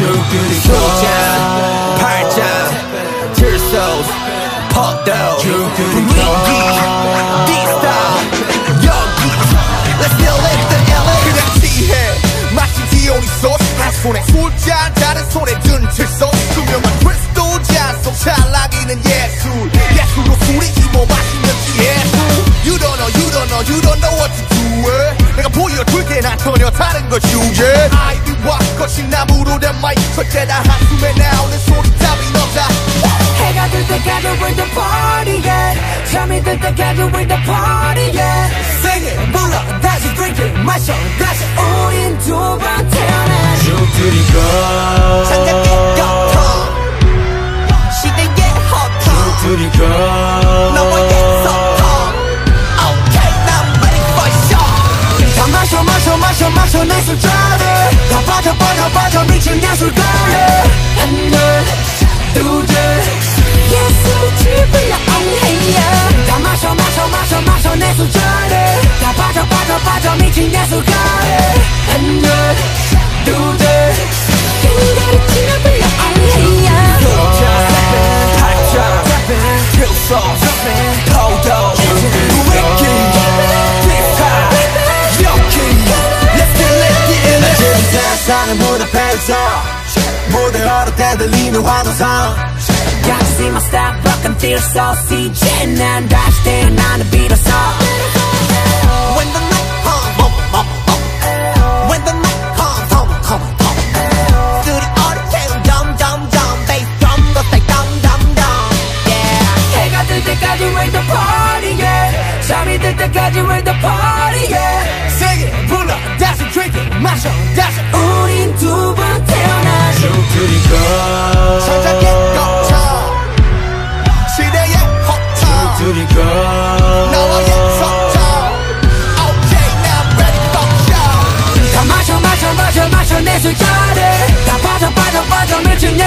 죽들이 교장 팔짱 들소스 퍽도 죽들이 교장 디스타 여기 Let's build it the LA 그냥 지혜 마치 디오니 소스 한 손에 술잔 다른 손에 든 질소 투명한 크리스도 잔속 찰나기는 예술 예술로 술이 기모 마시는 예술 You don't know, you don't know, you don't know what to do it 내가 보여줄게 난 전혀 다른 걸 주제 I 와 거친 나무로 된 마이크 절대다 한숨에 나오는 소리 따윈 없다 해가 들 때까지 with the party yeah 잠이 들 때까지 with the party yeah Sing it 불러 다시 drink it 마셔 다시 우린 두번 태어난 죽들이 걸 빠져 미친 예술가래 한날 두대 예술을 불러 엉해야 다 마셔 마셔 마셔 마셔 내 술자래 다 빠져 빠져 빠져 미친 예술가 옆에서 무대 걸을 때 들리는 환호성 Gotta see my style rock and feel so CJ 난 다시 태어나는 비로소 When the night comes boom boom boom When the night comes come come come 스튜디오를 태운 점점점 베이스 좀 거세 덤덤덤 Yeah 해가 뜰 때까지 wait the party yeah 잠이 들 때까지 wait the party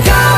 go